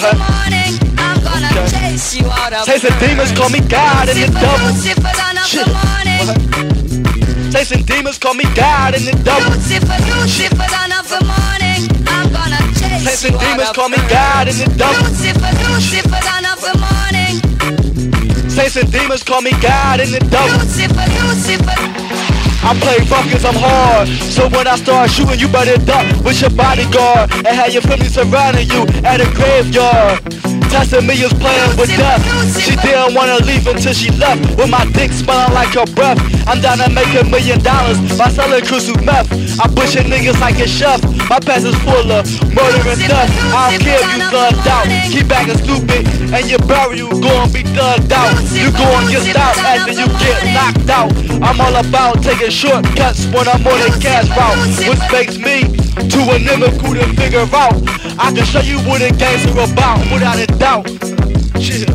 the morning, I'm gonna chase you out of Chasing demons, call me God and the son of the. Chasing demons, call me God in the devil. Lucifer, Lucifer, son of the morning. I'm gonna chase Chasing you demons, out call me God and the devil. Lucifer, Lucifer, son of the morning. Chasing demons, call me God in the. Lucifer, Lucifer. I play rough I'm hard. So when I start shooting, you better duck with your bodyguard and have your family surrounding you at a graveyard. Testing me playing with death. She didn't wanna leave until she left with my dick smelling like her breath. I'm down to make a million dollars by selling crystal meth. I pushing niggas like a chef. My past is full of murder and theft. I don't care if you thugged out. Keep acting stupid and your burial gon' be thugged out. You gon' get stopped after you get knocked out. I'm all about taking shortcuts when I'm on a cash route, which makes me to a nigga who to figure out. I can show you what a gangster about without a doubt. Chill.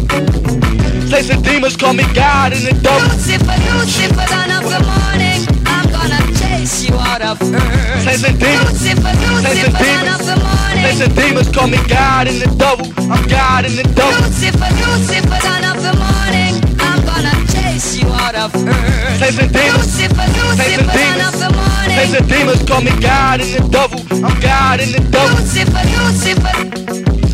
Chasing demons, call me God in the double. Lucifer, Lucifer, son of the morning. I'm gonna chase you out of earth. Chasing demons, Lucifer, Lucifer, son of the morning. chasing demons, call me God in the double. I'm God in the double. Lucifer, Lucifer, son of the morning. I'm gonna chase you out of earth. Chasing demons, Lucifer, Lucifer, son of demons, the morning. Chasing demons, call me God in the double. I'm God in the double. Lucifer, Lucifer.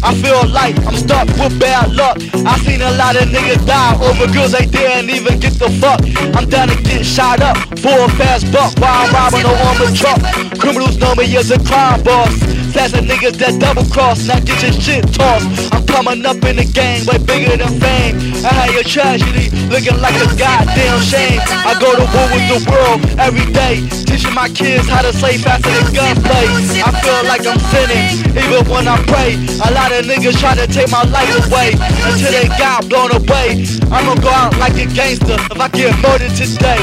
I feel like I'm stuck with bad luck. I seen a lot of niggas die over girls they didn't even get the fuck. I'm down to get shot up for a fast buck while I'm robbing a armored truck. Criminals know me as a crime boss. Flashing niggas that double cross, now get your shit tossed. I'm coming up in the game way bigger than fame. I had your tragedy looking like a goddamn shame. I go to war with the world every day, teaching my kids how to slay faster than gunplay. I feel like I'm sinning, even when I pray. A lot of niggas try to take my life away until they got blown away. I'ma go out like a gangster if I get murdered today.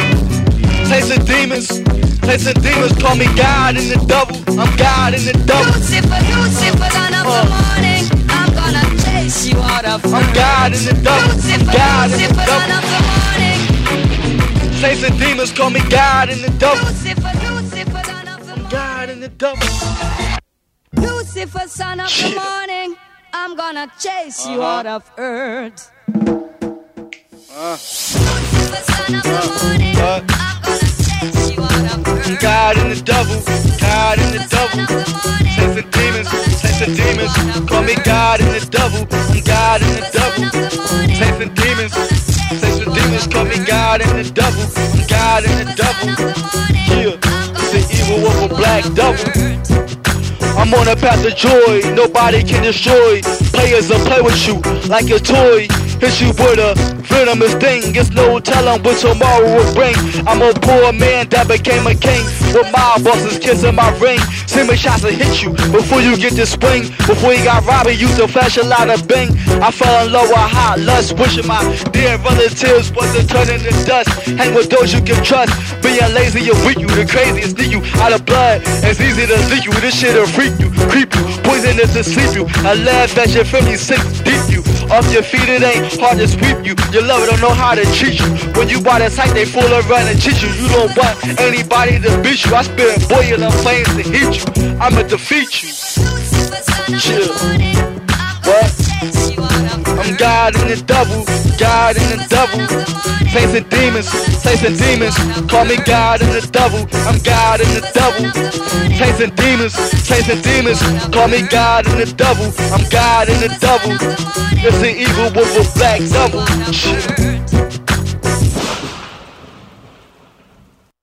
Taste the demons, chasing demons, call me God in the double. I'm God in the double. Lucifer, Lucifer, son of the uh. morning. I'm gonna chase you out of I'm God in the double. I'm Lucifer, God in the Lucifer, son double. of the morning. Chasing demons, call me God in the double. Lucifer, Lucifer, son of the God in the double. Lucifer, son of the morning. I'm gonna chase you uh-huh. out of earth. Double. God in the double. Chasing demons, chasing demons, call me God in the double. I'm God in the double. Chasing demons, chasing demons, call me God in the double. I'm God in the double. Yeah, the evil of a black double. I'm on a path of joy, nobody can destroy. Players will play with you like a toy. Hit you with a venomous thing. It's no telling what tomorrow will bring. I'm a poor man that became a king. With my bosses kissing my ring. Send me shots to hit you before you get to swing. Before you got robbed, you used to flash a lot of bing. I fell in love with hot lust, wishing my dear relatives wasn't turning to dust. Hang with those you can trust. Being lazy and weak, you the craziest need you out of blood. It's easy to leak you. This shit'll freak you, creep you, poisonous to sleep you. I laugh at your family sick deep you. Off your feet, it ain't hard to sweep you. Your lover don't know how to treat you. When you buy the tight, they full around and cheat you. You don't want anybody to beat you. I spit boiling flames to heat you. I'ma defeat you. Chill. I'm God in the double, God in the double. Facing demons, facing demons. Call me God in the double, I'm God in the double. Facing demons, facing demons. Call me God in the double, I'm God in the double. It's the evil with a black double.